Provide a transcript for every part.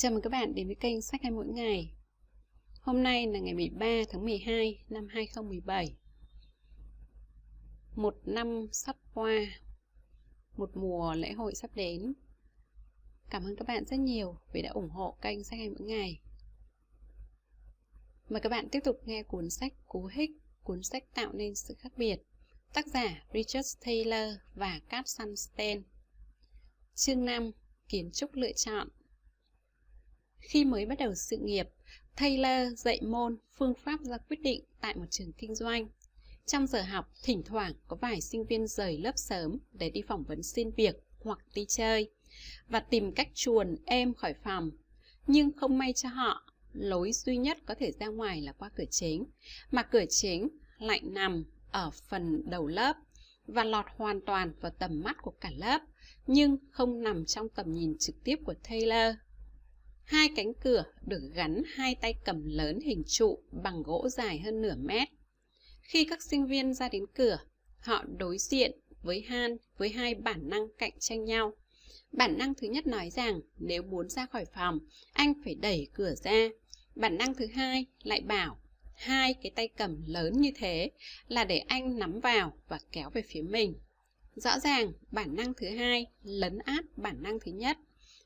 Chào mừng các bạn đến với kênh Sách hay mỗi ngày. Hôm nay là ngày 13 tháng 12 năm 2017. Một năm sắp qua, một mùa lễ hội sắp đến. Cảm ơn các bạn rất nhiều vì đã ủng hộ kênh Sách hay mỗi ngày. Mời các bạn tiếp tục nghe cuốn sách Cú Hích, cuốn sách tạo nên sự khác biệt. Tác giả Richard Taylor và Kat Sunstein. Chương 5 Kiến trúc lựa chọn khi mới bắt đầu sự nghiệp, Taylor dạy môn phương pháp ra quyết định tại một trường kinh doanh. Trong giờ học, thỉnh thoảng có vài sinh viên rời lớp sớm để đi phỏng vấn xin việc hoặc đi chơi và tìm cách chuồn em khỏi phòng. Nhưng không may cho họ, lối duy nhất có thể ra ngoài là qua cửa chính, mà cửa chính lại nằm ở phần đầu lớp và lọt hoàn toàn vào tầm mắt của cả lớp, nhưng không nằm trong tầm nhìn trực tiếp của Taylor Hai cánh cửa được gắn hai tay cầm lớn hình trụ bằng gỗ dài hơn nửa mét. Khi các sinh viên ra đến cửa, họ đối diện với Han với hai bản năng cạnh tranh nhau. Bản năng thứ nhất nói rằng nếu muốn ra khỏi phòng, anh phải đẩy cửa ra. Bản năng thứ hai lại bảo hai cái tay cầm lớn như thế là để anh nắm vào và kéo về phía mình. Rõ ràng, bản năng thứ hai lấn át bản năng thứ nhất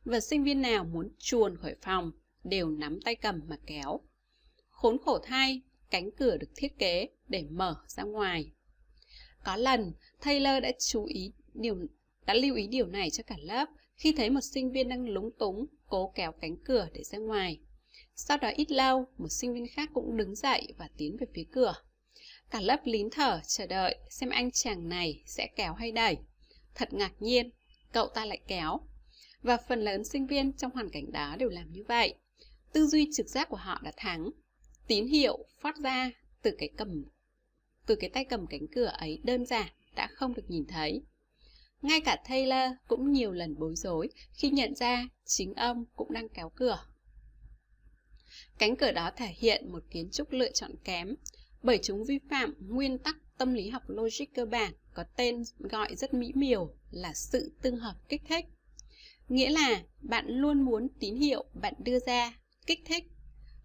và sinh viên nào muốn chuồn khỏi phòng đều nắm tay cầm mà kéo. Khốn khổ thay, cánh cửa được thiết kế để mở ra ngoài. Có lần, Taylor đã chú ý điều đã lưu ý điều này cho cả lớp khi thấy một sinh viên đang lúng túng cố kéo cánh cửa để ra ngoài. Sau đó ít lâu, một sinh viên khác cũng đứng dậy và tiến về phía cửa. Cả lớp lín thở chờ đợi xem anh chàng này sẽ kéo hay đẩy. Thật ngạc nhiên, cậu ta lại kéo và phần lớn sinh viên trong hoàn cảnh đó đều làm như vậy. Tư duy trực giác của họ đã thắng. Tín hiệu phát ra từ cái cầm từ cái tay cầm cánh cửa ấy đơn giản đã không được nhìn thấy. Ngay cả Taylor cũng nhiều lần bối rối khi nhận ra chính ông cũng đang kéo cửa. Cánh cửa đó thể hiện một kiến trúc lựa chọn kém, bởi chúng vi phạm nguyên tắc tâm lý học logic cơ bản có tên gọi rất mỹ miều là sự tương hợp kích thích. Nghĩa là bạn luôn muốn tín hiệu bạn đưa ra kích thích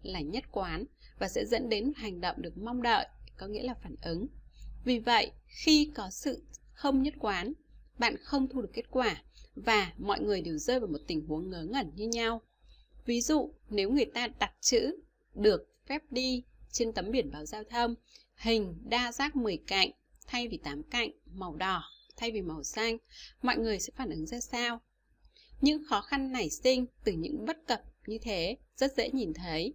là nhất quán và sẽ dẫn đến hành động được mong đợi, có nghĩa là phản ứng. Vì vậy, khi có sự không nhất quán, bạn không thu được kết quả và mọi người đều rơi vào một tình huống ngớ ngẩn như nhau. Ví dụ, nếu người ta đặt chữ được phép đi trên tấm biển báo giao thông, hình đa giác 10 cạnh thay vì 8 cạnh, màu đỏ thay vì màu xanh, mọi người sẽ phản ứng ra sao? Những khó khăn nảy sinh từ những bất cập như thế rất dễ nhìn thấy.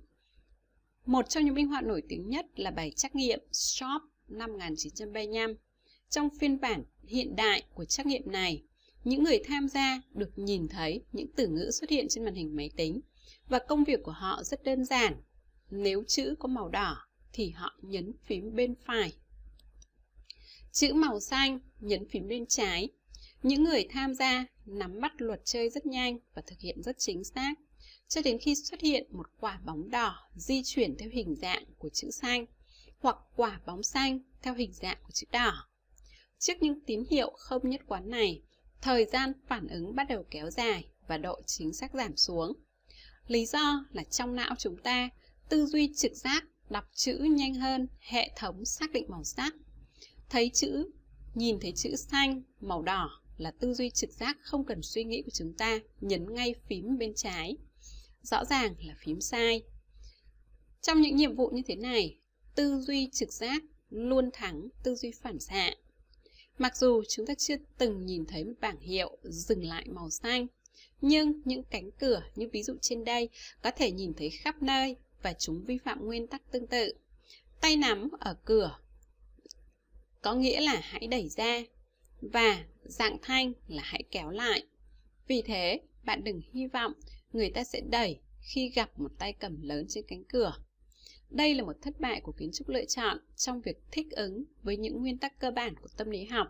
Một trong những minh họa nổi tiếng nhất là bài trắc nghiệm SHOP năm 1935. Trong phiên bản hiện đại của trắc nghiệm này, những người tham gia được nhìn thấy những từ ngữ xuất hiện trên màn hình máy tính và công việc của họ rất đơn giản. Nếu chữ có màu đỏ thì họ nhấn phím bên phải. Chữ màu xanh nhấn phím bên trái những người tham gia nắm bắt luật chơi rất nhanh và thực hiện rất chính xác, cho đến khi xuất hiện một quả bóng đỏ di chuyển theo hình dạng của chữ xanh, hoặc quả bóng xanh theo hình dạng của chữ đỏ. Trước những tín hiệu không nhất quán này, thời gian phản ứng bắt đầu kéo dài và độ chính xác giảm xuống. Lý do là trong não chúng ta, tư duy trực giác đọc chữ nhanh hơn hệ thống xác định màu sắc. Thấy chữ, nhìn thấy chữ xanh, màu đỏ là tư duy trực giác không cần suy nghĩ của chúng ta nhấn ngay phím bên trái. Rõ ràng là phím sai. Trong những nhiệm vụ như thế này, tư duy trực giác luôn thắng tư duy phản xạ. Mặc dù chúng ta chưa từng nhìn thấy một bảng hiệu dừng lại màu xanh, nhưng những cánh cửa như ví dụ trên đây có thể nhìn thấy khắp nơi và chúng vi phạm nguyên tắc tương tự. Tay nắm ở cửa có nghĩa là hãy đẩy ra và dạng thanh là hãy kéo lại. Vì thế, bạn đừng hy vọng người ta sẽ đẩy khi gặp một tay cầm lớn trên cánh cửa. Đây là một thất bại của kiến trúc lựa chọn trong việc thích ứng với những nguyên tắc cơ bản của tâm lý học.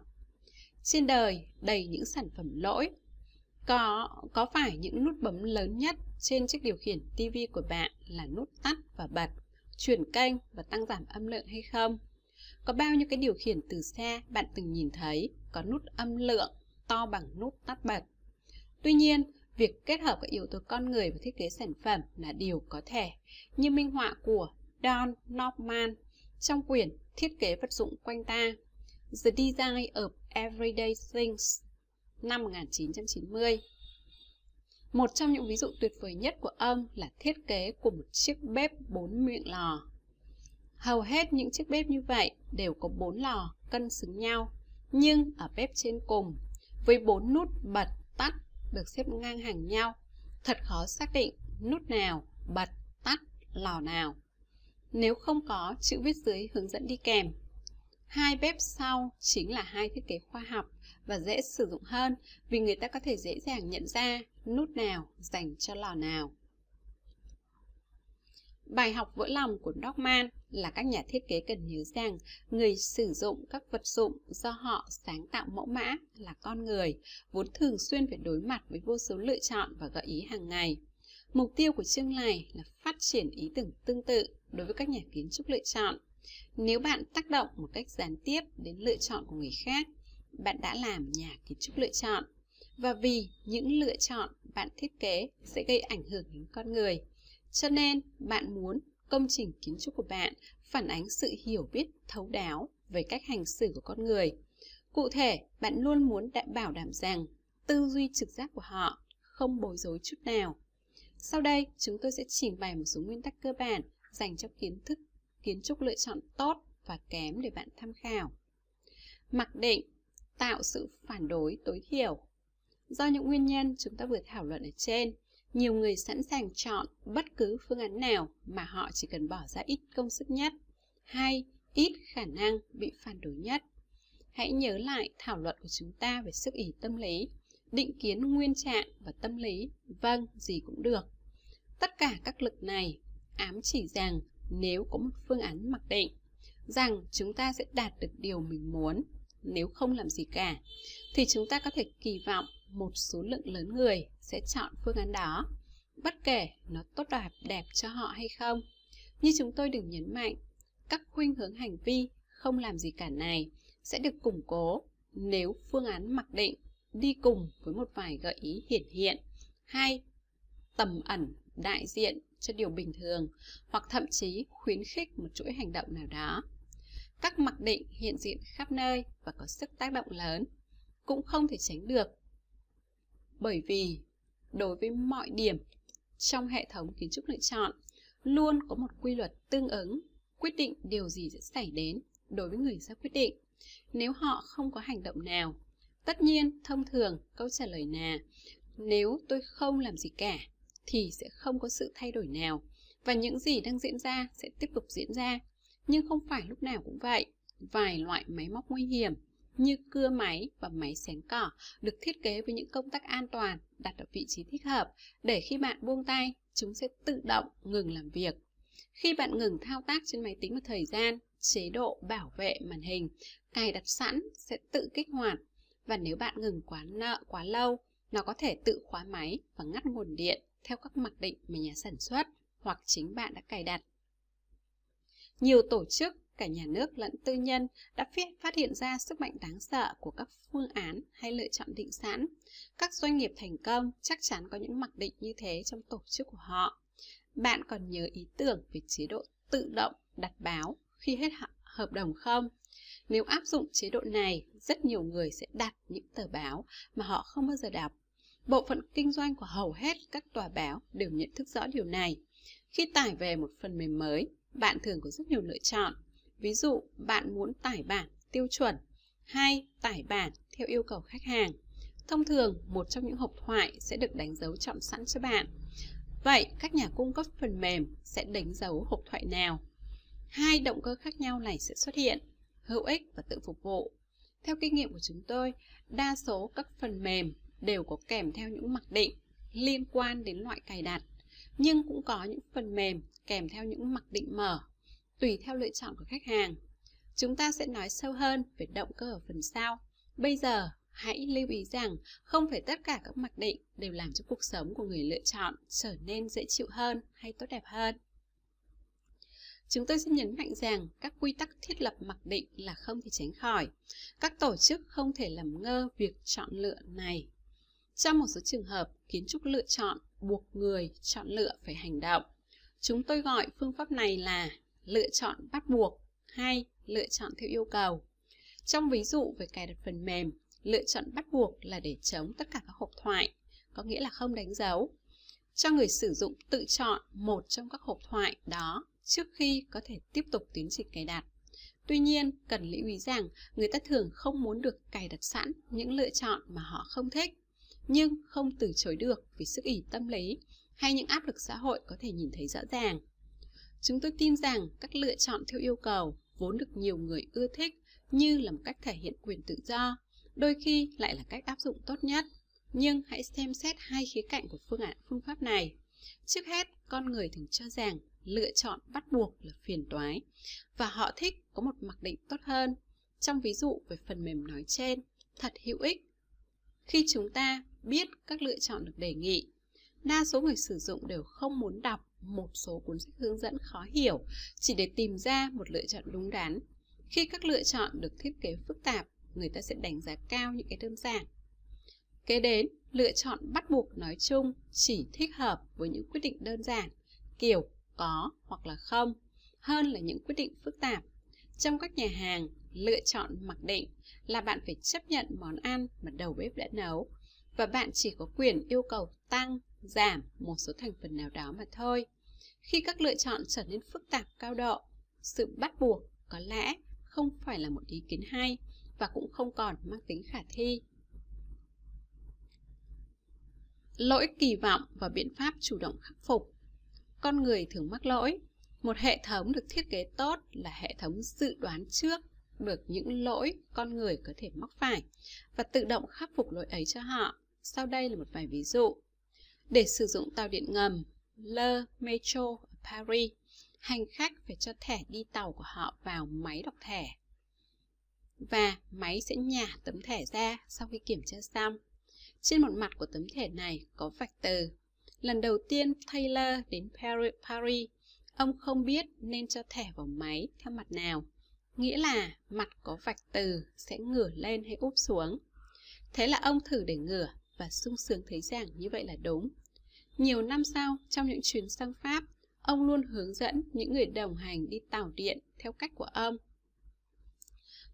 Trên đời đầy những sản phẩm lỗi. Có có phải những nút bấm lớn nhất trên chiếc điều khiển TV của bạn là nút tắt và bật, chuyển kênh và tăng giảm âm lượng hay không? Có bao nhiêu cái điều khiển từ xa bạn từng nhìn thấy có nút âm lượng to bằng nút tắt bật. Tuy nhiên, việc kết hợp các yếu tố con người và thiết kế sản phẩm là điều có thể, như minh họa của Don Norman trong quyển Thiết kế vật dụng quanh ta The Design of Everyday Things năm 1990. Một trong những ví dụ tuyệt vời nhất của ông là thiết kế của một chiếc bếp bốn miệng lò. Hầu hết những chiếc bếp như vậy đều có bốn lò cân xứng nhau, nhưng ở bếp trên cùng, với bốn nút bật, tắt được xếp ngang hàng nhau, thật khó xác định nút nào bật, tắt, lò nào. Nếu không có chữ viết dưới hướng dẫn đi kèm. Hai bếp sau chính là hai thiết kế khoa học và dễ sử dụng hơn vì người ta có thể dễ dàng nhận ra nút nào dành cho lò nào. Bài học vỡ lòng của Dogman là các nhà thiết kế cần nhớ rằng người sử dụng các vật dụng do họ sáng tạo mẫu mã là con người, vốn thường xuyên phải đối mặt với vô số lựa chọn và gợi ý hàng ngày. Mục tiêu của chương này là phát triển ý tưởng tương tự đối với các nhà kiến trúc lựa chọn. Nếu bạn tác động một cách gián tiếp đến lựa chọn của người khác, bạn đã làm nhà kiến trúc lựa chọn. Và vì những lựa chọn bạn thiết kế sẽ gây ảnh hưởng đến con người, cho nên bạn muốn công trình kiến trúc của bạn phản ánh sự hiểu biết thấu đáo về cách hành xử của con người. Cụ thể, bạn luôn muốn đảm bảo đảm rằng tư duy trực giác của họ không bối rối chút nào. Sau đây, chúng tôi sẽ trình bày một số nguyên tắc cơ bản dành cho kiến thức kiến trúc lựa chọn tốt và kém để bạn tham khảo. Mặc định tạo sự phản đối tối thiểu. Do những nguyên nhân chúng ta vừa thảo luận ở trên, nhiều người sẵn sàng chọn bất cứ phương án nào mà họ chỉ cần bỏ ra ít công sức nhất hay ít khả năng bị phản đối nhất. Hãy nhớ lại thảo luận của chúng ta về sức ý tâm lý, định kiến nguyên trạng và tâm lý, vâng, gì cũng được. Tất cả các lực này ám chỉ rằng nếu có một phương án mặc định rằng chúng ta sẽ đạt được điều mình muốn nếu không làm gì cả thì chúng ta có thể kỳ vọng một số lượng lớn người sẽ chọn phương án đó. Bất kể nó tốt đẹp đẹp cho họ hay không, như chúng tôi đừng nhấn mạnh, các khuynh hướng hành vi không làm gì cả này sẽ được củng cố nếu phương án mặc định đi cùng với một vài gợi ý hiển hiện, hay tầm ẩn đại diện cho điều bình thường hoặc thậm chí khuyến khích một chuỗi hành động nào đó. Các mặc định hiện diện khắp nơi và có sức tác động lớn cũng không thể tránh được bởi vì, đối với mọi điểm trong hệ thống kiến trúc lựa chọn, luôn có một quy luật tương ứng, quyết định điều gì sẽ xảy đến đối với người ra quyết định. Nếu họ không có hành động nào, tất nhiên thông thường câu trả lời là, nếu tôi không làm gì cả, thì sẽ không có sự thay đổi nào, và những gì đang diễn ra sẽ tiếp tục diễn ra. Nhưng không phải lúc nào cũng vậy, vài loại máy móc nguy hiểm như cưa máy và máy xén cỏ được thiết kế với những công tắc an toàn đặt ở vị trí thích hợp để khi bạn buông tay chúng sẽ tự động ngừng làm việc khi bạn ngừng thao tác trên máy tính một thời gian chế độ bảo vệ màn hình cài đặt sẵn sẽ tự kích hoạt và nếu bạn ngừng quá nợ quá lâu nó có thể tự khóa máy và ngắt nguồn điện theo các mặc định mà nhà sản xuất hoặc chính bạn đã cài đặt. Nhiều tổ chức, cả nhà nước lẫn tư nhân đã phát hiện ra sức mạnh đáng sợ của các phương án hay lựa chọn định sẵn. Các doanh nghiệp thành công chắc chắn có những mặc định như thế trong tổ chức của họ. Bạn còn nhớ ý tưởng về chế độ tự động đặt báo khi hết hợp đồng không? Nếu áp dụng chế độ này, rất nhiều người sẽ đặt những tờ báo mà họ không bao giờ đọc Bộ phận kinh doanh của hầu hết các tòa báo đều nhận thức rõ điều này. Khi tải về một phần mềm mới, bạn thường có rất nhiều lựa chọn. Ví dụ, bạn muốn tải bản tiêu chuẩn hay tải bản theo yêu cầu khách hàng. Thông thường, một trong những hộp thoại sẽ được đánh dấu chọn sẵn cho bạn. Vậy, các nhà cung cấp phần mềm sẽ đánh dấu hộp thoại nào? Hai động cơ khác nhau này sẽ xuất hiện, hữu ích và tự phục vụ. Theo kinh nghiệm của chúng tôi, đa số các phần mềm đều có kèm theo những mặc định liên quan đến loại cài đặt, nhưng cũng có những phần mềm kèm theo những mặc định mở, tùy theo lựa chọn của khách hàng. Chúng ta sẽ nói sâu hơn về động cơ ở phần sau. Bây giờ, hãy lưu ý rằng không phải tất cả các mặc định đều làm cho cuộc sống của người lựa chọn trở nên dễ chịu hơn hay tốt đẹp hơn. Chúng tôi xin nhấn mạnh rằng các quy tắc thiết lập mặc định là không thể tránh khỏi. Các tổ chức không thể làm ngơ việc chọn lựa này Trong một số trường hợp, kiến trúc lựa chọn buộc người chọn lựa phải hành động. Chúng tôi gọi phương pháp này là lựa chọn bắt buộc hay lựa chọn theo yêu cầu. Trong ví dụ về cài đặt phần mềm, lựa chọn bắt buộc là để chống tất cả các hộp thoại, có nghĩa là không đánh dấu. Cho người sử dụng tự chọn một trong các hộp thoại đó trước khi có thể tiếp tục tiến trình cài đặt. Tuy nhiên, cần lưu ý rằng người ta thường không muốn được cài đặt sẵn những lựa chọn mà họ không thích, nhưng không từ chối được vì sức ỉ tâm lý hay những áp lực xã hội có thể nhìn thấy rõ ràng. Chúng tôi tin rằng các lựa chọn theo yêu cầu vốn được nhiều người ưa thích như là một cách thể hiện quyền tự do, đôi khi lại là cách áp dụng tốt nhất. Nhưng hãy xem xét hai khía cạnh của phương án phương pháp này. Trước hết, con người thường cho rằng lựa chọn bắt buộc là phiền toái và họ thích có một mặc định tốt hơn. Trong ví dụ về phần mềm nói trên, thật hữu ích. Khi chúng ta biết các lựa chọn được đề nghị, đa số người sử dụng đều không muốn đọc một số cuốn sách hướng dẫn khó hiểu chỉ để tìm ra một lựa chọn đúng đắn. Khi các lựa chọn được thiết kế phức tạp, người ta sẽ đánh giá cao những cái đơn giản. Kế đến, lựa chọn bắt buộc nói chung chỉ thích hợp với những quyết định đơn giản, kiểu có hoặc là không, hơn là những quyết định phức tạp. Trong các nhà hàng, lựa chọn mặc định là bạn phải chấp nhận món ăn mà đầu bếp đã nấu và bạn chỉ có quyền yêu cầu tăng, giảm một số thành phần nào đó mà thôi. Khi các lựa chọn trở nên phức tạp cao độ, sự bắt buộc có lẽ không phải là một ý kiến hay và cũng không còn mang tính khả thi. Lỗi kỳ vọng và biện pháp chủ động khắc phục Con người thường mắc lỗi. Một hệ thống được thiết kế tốt là hệ thống dự đoán trước được những lỗi con người có thể mắc phải và tự động khắc phục lỗi ấy cho họ. Sau đây là một vài ví dụ. Để sử dụng tàu điện ngầm Le Metro ở Paris, hành khách phải cho thẻ đi tàu của họ vào máy đọc thẻ. Và máy sẽ nhả tấm thẻ ra sau khi kiểm tra xong. Trên một mặt của tấm thẻ này có vạch từ. Lần đầu tiên Taylor đến Paris, ông không biết nên cho thẻ vào máy theo mặt nào. Nghĩa là mặt có vạch từ sẽ ngửa lên hay úp xuống. Thế là ông thử để ngửa và sung sướng thấy rằng như vậy là đúng. Nhiều năm sau, trong những chuyến sang Pháp, ông luôn hướng dẫn những người đồng hành đi tàu điện theo cách của ông.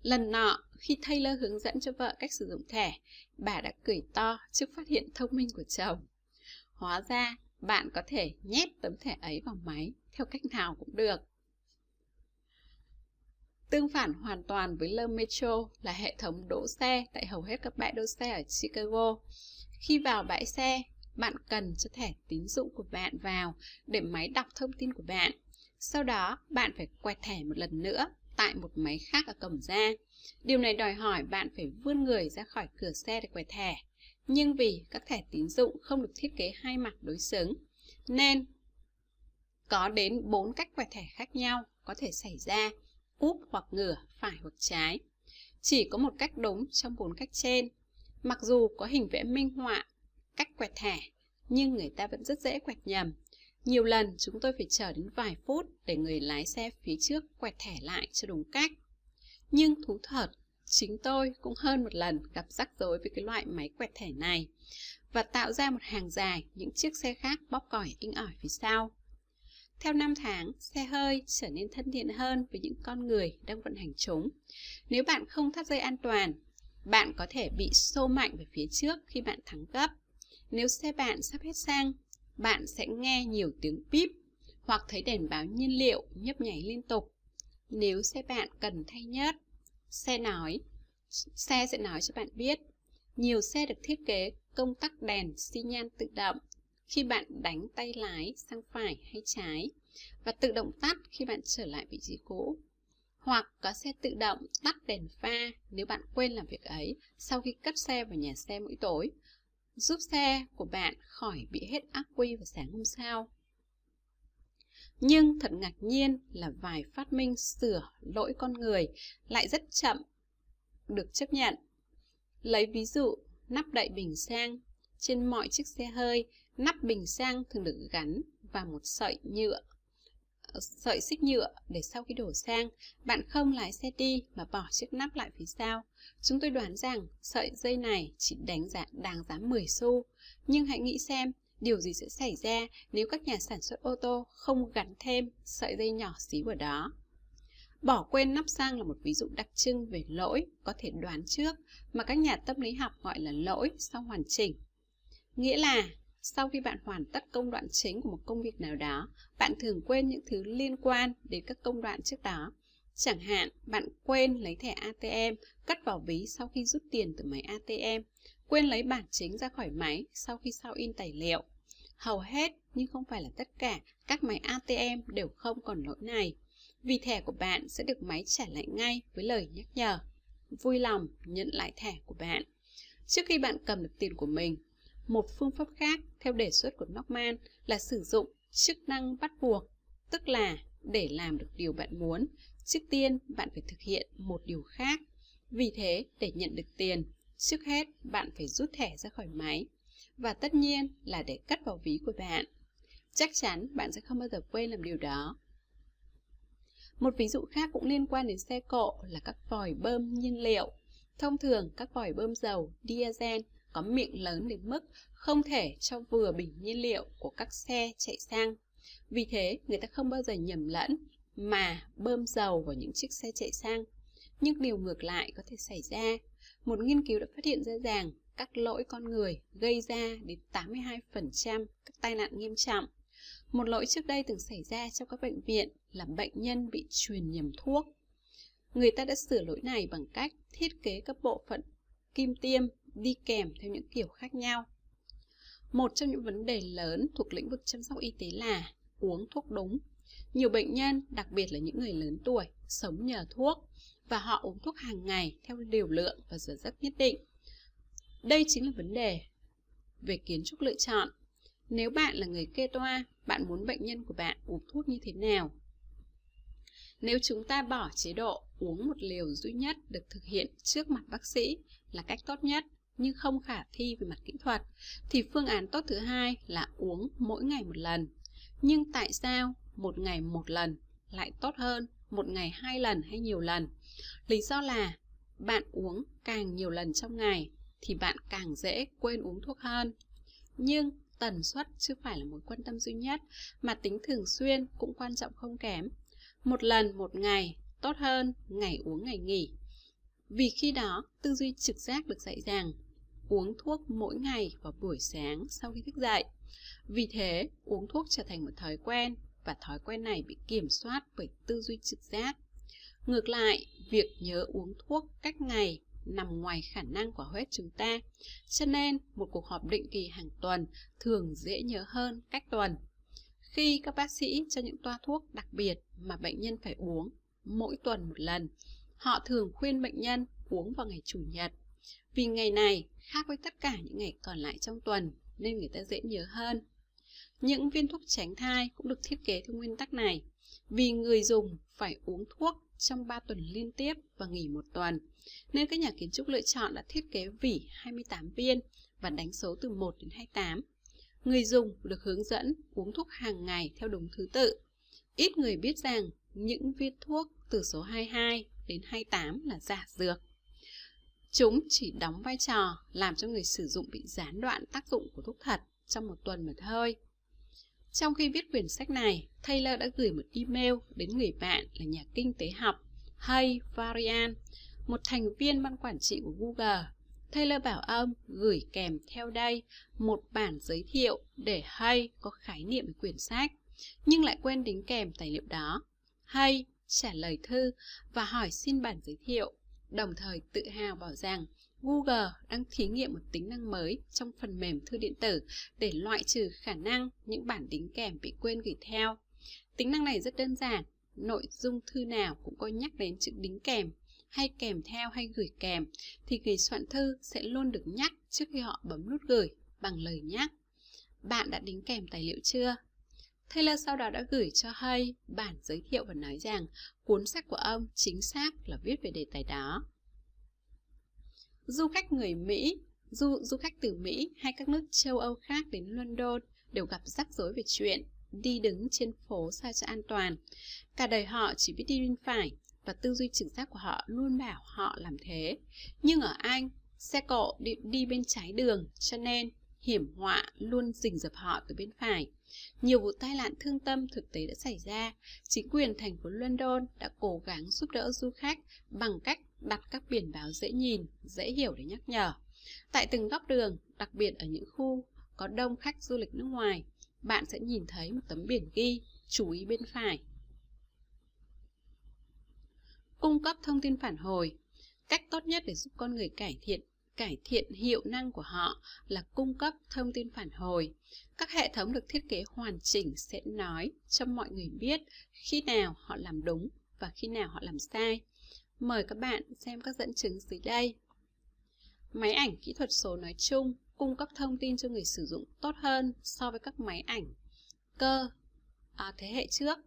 Lần nọ, khi Taylor hướng dẫn cho vợ cách sử dụng thẻ, bà đã cười to trước phát hiện thông minh của chồng. Hóa ra, bạn có thể nhét tấm thẻ ấy vào máy theo cách nào cũng được. Tương phản hoàn toàn với Le Metro là hệ thống đỗ xe tại hầu hết các bãi đỗ xe ở Chicago. Khi vào bãi xe, bạn cần cho thẻ tín dụng của bạn vào để máy đọc thông tin của bạn. Sau đó, bạn phải quẹt thẻ một lần nữa tại một máy khác ở cổng ra. Điều này đòi hỏi bạn phải vươn người ra khỏi cửa xe để quẹt thẻ. Nhưng vì các thẻ tín dụng không được thiết kế hai mặt đối xứng, nên có đến 4 cách quẹt thẻ khác nhau có thể xảy ra, úp hoặc ngửa, phải hoặc trái. Chỉ có một cách đúng trong bốn cách trên. Mặc dù có hình vẽ minh họa cách quẹt thẻ, nhưng người ta vẫn rất dễ quẹt nhầm. Nhiều lần chúng tôi phải chờ đến vài phút để người lái xe phía trước quẹt thẻ lại cho đúng cách. Nhưng thú thật, chính tôi cũng hơn một lần gặp rắc rối với cái loại máy quẹt thẻ này và tạo ra một hàng dài những chiếc xe khác bóp còi inh ỏi phía sau. Theo năm tháng, xe hơi trở nên thân thiện hơn với những con người đang vận hành chúng. Nếu bạn không thắt dây an toàn, bạn có thể bị xô mạnh về phía trước khi bạn thắng gấp. Nếu xe bạn sắp hết xăng, bạn sẽ nghe nhiều tiếng bíp hoặc thấy đèn báo nhiên liệu nhấp nháy liên tục. Nếu xe bạn cần thay nhớt, xe nói, xe sẽ nói cho bạn biết. Nhiều xe được thiết kế công tắc đèn xi nhan tự động khi bạn đánh tay lái sang phải hay trái và tự động tắt khi bạn trở lại vị trí cũ. Hoặc có xe tự động tắt đèn pha nếu bạn quên làm việc ấy sau khi cất xe vào nhà xe mỗi tối giúp xe của bạn khỏi bị hết ác quy vào sáng hôm sau. Nhưng thật ngạc nhiên là vài phát minh sửa lỗi con người lại rất chậm được chấp nhận. Lấy ví dụ, nắp đậy bình xăng. Trên mọi chiếc xe hơi, nắp bình xăng thường được gắn vào một sợi nhựa ờ, sợi xích nhựa để sau khi đổ sang, bạn không lái xe đi mà bỏ chiếc nắp lại phía sau. Chúng tôi đoán rằng sợi dây này chỉ đánh giá đáng giá 10 xu. Nhưng hãy nghĩ xem, điều gì sẽ xảy ra nếu các nhà sản xuất ô tô không gắn thêm sợi dây nhỏ xíu ở đó. Bỏ quên nắp xăng là một ví dụ đặc trưng về lỗi có thể đoán trước mà các nhà tâm lý học gọi là lỗi sau hoàn chỉnh. Nghĩa là sau khi bạn hoàn tất công đoạn chính của một công việc nào đó, bạn thường quên những thứ liên quan đến các công đoạn trước đó. Chẳng hạn, bạn quên lấy thẻ ATM, cất vào ví sau khi rút tiền từ máy ATM, quên lấy bản chính ra khỏi máy sau khi sao in tài liệu. Hầu hết, nhưng không phải là tất cả, các máy ATM đều không còn lỗi này. Vì thẻ của bạn sẽ được máy trả lại ngay với lời nhắc nhở. Vui lòng nhận lại thẻ của bạn. Trước khi bạn cầm được tiền của mình, một phương pháp khác theo đề xuất của Norman là sử dụng chức năng bắt buộc, tức là để làm được điều bạn muốn, trước tiên bạn phải thực hiện một điều khác. Vì thế, để nhận được tiền, trước hết bạn phải rút thẻ ra khỏi máy và tất nhiên là để cắt vào ví của bạn. Chắc chắn bạn sẽ không bao giờ quên làm điều đó. Một ví dụ khác cũng liên quan đến xe cộ là các vòi bơm nhiên liệu. Thông thường, các vòi bơm dầu diesel có miệng lớn đến mức không thể cho vừa bình nhiên liệu của các xe chạy sang. Vì thế, người ta không bao giờ nhầm lẫn mà bơm dầu vào những chiếc xe chạy sang. Nhưng điều ngược lại có thể xảy ra. Một nghiên cứu đã phát hiện ra rằng các lỗi con người gây ra đến 82% các tai nạn nghiêm trọng. Một lỗi trước đây từng xảy ra trong các bệnh viện là bệnh nhân bị truyền nhầm thuốc. Người ta đã sửa lỗi này bằng cách thiết kế các bộ phận kim tiêm đi kèm theo những kiểu khác nhau. Một trong những vấn đề lớn thuộc lĩnh vực chăm sóc y tế là uống thuốc đúng. Nhiều bệnh nhân, đặc biệt là những người lớn tuổi, sống nhờ thuốc và họ uống thuốc hàng ngày theo liều lượng và giờ giấc nhất định. Đây chính là vấn đề về kiến trúc lựa chọn. Nếu bạn là người kê toa, bạn muốn bệnh nhân của bạn uống thuốc như thế nào? Nếu chúng ta bỏ chế độ uống một liều duy nhất được thực hiện trước mặt bác sĩ là cách tốt nhất nhưng không khả thi về mặt kỹ thuật thì phương án tốt thứ hai là uống mỗi ngày một lần. Nhưng tại sao một ngày một lần lại tốt hơn một ngày hai lần hay nhiều lần? Lý do là bạn uống càng nhiều lần trong ngày thì bạn càng dễ quên uống thuốc hơn. Nhưng tần suất chưa phải là mối quan tâm duy nhất mà tính thường xuyên cũng quan trọng không kém. Một lần một ngày tốt hơn ngày uống ngày nghỉ. Vì khi đó, tư duy trực giác được dạy rằng uống thuốc mỗi ngày vào buổi sáng sau khi thức dậy. Vì thế, uống thuốc trở thành một thói quen và thói quen này bị kiểm soát bởi tư duy trực giác. Ngược lại, việc nhớ uống thuốc cách ngày nằm ngoài khả năng của hết chúng ta. Cho nên, một cuộc họp định kỳ hàng tuần thường dễ nhớ hơn cách tuần. Khi các bác sĩ cho những toa thuốc đặc biệt mà bệnh nhân phải uống mỗi tuần một lần, họ thường khuyên bệnh nhân uống vào ngày Chủ nhật. Vì ngày này khác với tất cả những ngày còn lại trong tuần, nên người ta dễ nhớ hơn. Những viên thuốc tránh thai cũng được thiết kế theo nguyên tắc này vì người dùng phải uống thuốc trong 3 tuần liên tiếp và nghỉ một tuần. Nên các nhà kiến trúc lựa chọn đã thiết kế vỉ 28 viên và đánh số từ 1 đến 28. Người dùng được hướng dẫn uống thuốc hàng ngày theo đúng thứ tự. Ít người biết rằng những viên thuốc từ số 22 đến 28 là giả dược. Chúng chỉ đóng vai trò làm cho người sử dụng bị gián đoạn tác dụng của thuốc thật trong một tuần mà thôi. Trong khi viết quyển sách này, Taylor đã gửi một email đến người bạn là nhà kinh tế học Hay Varian, một thành viên ban quản trị của Google. Taylor bảo ông gửi kèm theo đây một bản giới thiệu để Hay có khái niệm về quyển sách, nhưng lại quên đính kèm tài liệu đó. Hay trả lời thư và hỏi xin bản giới thiệu, đồng thời tự hào bảo rằng Google đang thí nghiệm một tính năng mới trong phần mềm thư điện tử để loại trừ khả năng những bản đính kèm bị quên gửi theo. Tính năng này rất đơn giản, nội dung thư nào cũng có nhắc đến chữ đính kèm hay kèm theo hay gửi kèm thì người soạn thư sẽ luôn được nhắc trước khi họ bấm nút gửi bằng lời nhắc. Bạn đã đính kèm tài liệu chưa? Taylor sau đó đã gửi cho Hay bản giới thiệu và nói rằng cuốn sách của ông chính xác là viết về đề tài đó. Du khách người Mỹ, du, du khách từ Mỹ hay các nước châu Âu khác đến London đều gặp rắc rối về chuyện đi đứng trên phố sao cho an toàn. Cả đời họ chỉ biết đi bên phải và tư duy trực giác của họ luôn bảo họ làm thế. Nhưng ở Anh, xe cộ đi, đi bên trái đường cho nên hiểm họa luôn rình rập họ từ bên phải. Nhiều vụ tai nạn thương tâm thực tế đã xảy ra. Chính quyền thành phố London đã cố gắng giúp đỡ du khách bằng cách đặt các biển báo dễ nhìn, dễ hiểu để nhắc nhở. Tại từng góc đường, đặc biệt ở những khu có đông khách du lịch nước ngoài, bạn sẽ nhìn thấy một tấm biển ghi chú ý bên phải. Cung cấp thông tin phản hồi Cách tốt nhất để giúp con người cải thiện cải thiện hiệu năng của họ là cung cấp thông tin phản hồi. Các hệ thống được thiết kế hoàn chỉnh sẽ nói cho mọi người biết khi nào họ làm đúng và khi nào họ làm sai. Mời các bạn xem các dẫn chứng dưới đây. Máy ảnh kỹ thuật số nói chung cung cấp thông tin cho người sử dụng tốt hơn so với các máy ảnh cơ à, thế hệ trước.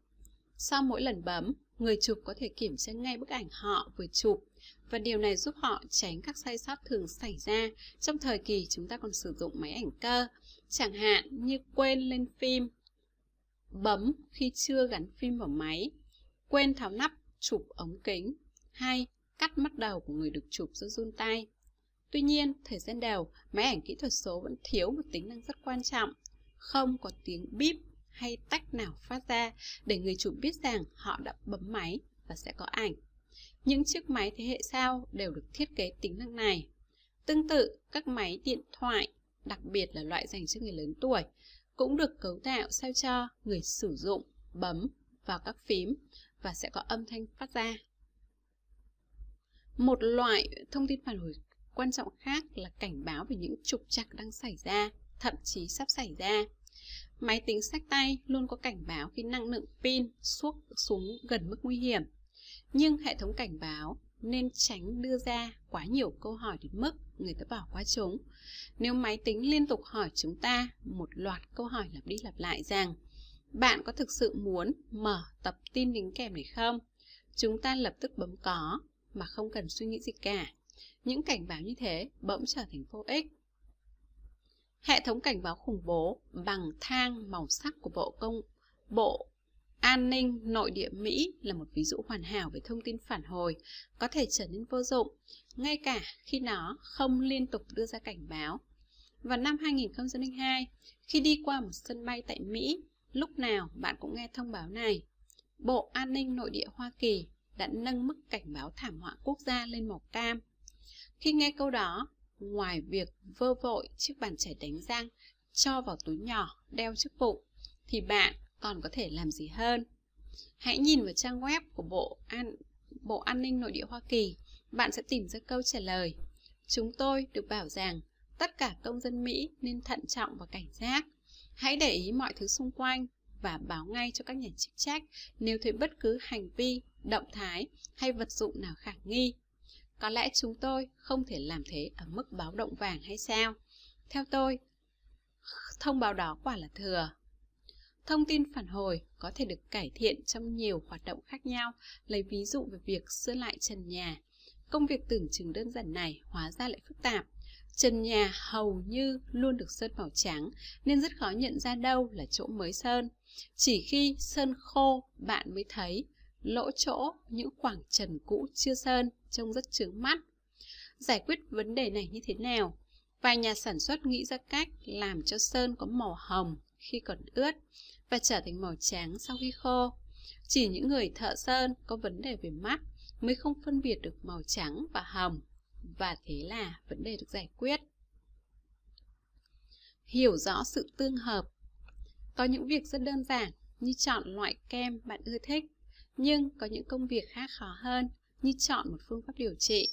Sau mỗi lần bấm, người chụp có thể kiểm tra ngay bức ảnh họ vừa chụp và điều này giúp họ tránh các sai sót thường xảy ra trong thời kỳ chúng ta còn sử dụng máy ảnh cơ, chẳng hạn như quên lên phim, bấm khi chưa gắn phim vào máy, quên tháo nắp chụp ống kính hay cắt mắt đầu của người được chụp do run tay. Tuy nhiên, thời gian đầu, máy ảnh kỹ thuật số vẫn thiếu một tính năng rất quan trọng, không có tiếng bíp hay tách nào phát ra để người chụp biết rằng họ đã bấm máy và sẽ có ảnh. Những chiếc máy thế hệ sau đều được thiết kế tính năng này. Tương tự, các máy điện thoại, đặc biệt là loại dành cho người lớn tuổi, cũng được cấu tạo sao cho người sử dụng bấm vào các phím và sẽ có âm thanh phát ra. Một loại thông tin phản hồi quan trọng khác là cảnh báo về những trục trặc đang xảy ra, thậm chí sắp xảy ra. Máy tính sách tay luôn có cảnh báo khi năng lượng pin xuống, xuống gần mức nguy hiểm. Nhưng hệ thống cảnh báo nên tránh đưa ra quá nhiều câu hỏi đến mức người ta bỏ qua chúng. Nếu máy tính liên tục hỏi chúng ta một loạt câu hỏi lặp đi lặp lại rằng, bạn có thực sự muốn mở tập tin đính kèm này không? Chúng ta lập tức bấm có mà không cần suy nghĩ gì cả. Những cảnh báo như thế bỗng trở thành vô ích. Hệ thống cảnh báo khủng bố bằng thang màu sắc của Bộ Công, Bộ An ninh nội địa Mỹ là một ví dụ hoàn hảo về thông tin phản hồi có thể trở nên vô dụng, ngay cả khi nó không liên tục đưa ra cảnh báo. Vào năm 2002, khi đi qua một sân bay tại Mỹ, lúc nào bạn cũng nghe thông báo này. Bộ An ninh Nội địa Hoa Kỳ đã nâng mức cảnh báo thảm họa quốc gia lên màu cam. Khi nghe câu đó, ngoài việc vơ vội chiếc bàn chải đánh răng cho vào túi nhỏ đeo trước bụng, thì bạn còn có thể làm gì hơn. Hãy nhìn vào trang web của Bộ An, Bộ An ninh Nội địa Hoa Kỳ, bạn sẽ tìm ra câu trả lời. Chúng tôi được bảo rằng tất cả công dân Mỹ nên thận trọng và cảnh giác. Hãy để ý mọi thứ xung quanh và báo ngay cho các nhà chức trách nếu thấy bất cứ hành vi, động thái hay vật dụng nào khả nghi. Có lẽ chúng tôi không thể làm thế ở mức báo động vàng hay sao? Theo tôi, thông báo đó quả là thừa. Thông tin phản hồi có thể được cải thiện trong nhiều hoạt động khác nhau, lấy ví dụ về việc sơn lại trần nhà. Công việc tưởng chừng đơn giản này hóa ra lại phức tạp. Trần nhà hầu như luôn được sơn màu trắng nên rất khó nhận ra đâu là chỗ mới sơn. Chỉ khi sơn khô bạn mới thấy lỗ chỗ những khoảng trần cũ chưa sơn trông rất chướng mắt. Giải quyết vấn đề này như thế nào? Vài nhà sản xuất nghĩ ra cách làm cho sơn có màu hồng khi còn ướt và trở thành màu trắng sau khi khô. Chỉ những người thợ sơn có vấn đề về mắt mới không phân biệt được màu trắng và hồng, và thế là vấn đề được giải quyết. Hiểu rõ sự tương hợp Có những việc rất đơn giản như chọn loại kem bạn ưa thích, nhưng có những công việc khác khó hơn như chọn một phương pháp điều trị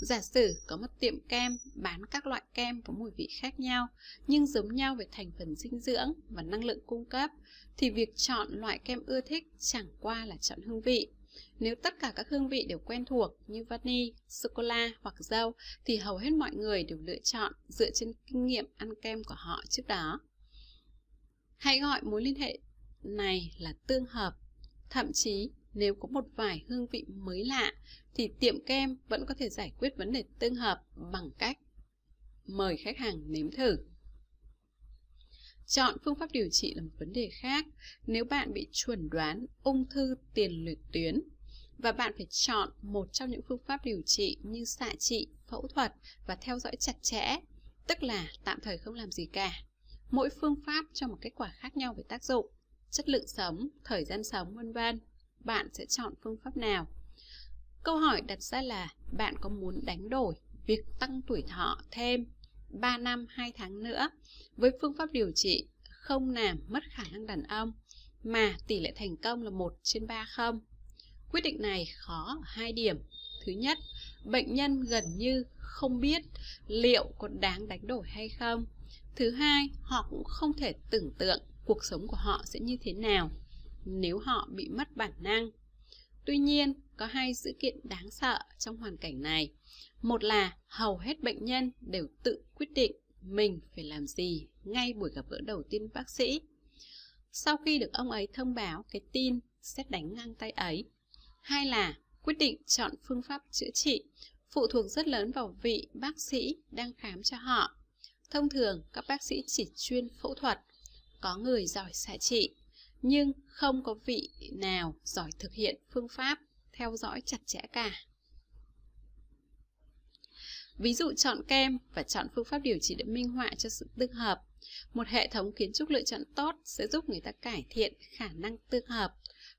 Giả sử có một tiệm kem bán các loại kem có mùi vị khác nhau nhưng giống nhau về thành phần dinh dưỡng và năng lượng cung cấp thì việc chọn loại kem ưa thích chẳng qua là chọn hương vị. Nếu tất cả các hương vị đều quen thuộc như vani, sô-cô-la hoặc dâu thì hầu hết mọi người đều lựa chọn dựa trên kinh nghiệm ăn kem của họ trước đó. Hãy gọi mối liên hệ này là tương hợp. Thậm chí nếu có một vài hương vị mới lạ thì tiệm kem vẫn có thể giải quyết vấn đề tương hợp bằng cách mời khách hàng nếm thử. Chọn phương pháp điều trị là một vấn đề khác nếu bạn bị chuẩn đoán ung thư tiền liệt tuyến và bạn phải chọn một trong những phương pháp điều trị như xạ trị, phẫu thuật và theo dõi chặt chẽ, tức là tạm thời không làm gì cả. Mỗi phương pháp cho một kết quả khác nhau về tác dụng, chất lượng sống, thời gian sống vân vân. Bạn sẽ chọn phương pháp nào? Câu hỏi đặt ra là bạn có muốn đánh đổi việc tăng tuổi thọ thêm 3 năm 2 tháng nữa với phương pháp điều trị không làm mất khả năng đàn ông mà tỷ lệ thành công là 1 trên 3 không? Quyết định này khó ở hai điểm. Thứ nhất, bệnh nhân gần như không biết liệu có đáng đánh đổi hay không. Thứ hai, họ cũng không thể tưởng tượng cuộc sống của họ sẽ như thế nào nếu họ bị mất bản năng. Tuy nhiên, có hai sự kiện đáng sợ trong hoàn cảnh này. Một là hầu hết bệnh nhân đều tự quyết định mình phải làm gì ngay buổi gặp gỡ đầu tiên bác sĩ. Sau khi được ông ấy thông báo cái tin sẽ đánh ngang tay ấy, hai là quyết định chọn phương pháp chữa trị phụ thuộc rất lớn vào vị bác sĩ đang khám cho họ. Thông thường, các bác sĩ chỉ chuyên phẫu thuật, có người giỏi xạ trị, nhưng không có vị nào giỏi thực hiện phương pháp theo dõi chặt chẽ cả. Ví dụ chọn kem và chọn phương pháp điều trị để minh họa cho sự tương hợp. Một hệ thống kiến trúc lựa chọn tốt sẽ giúp người ta cải thiện khả năng tương hợp,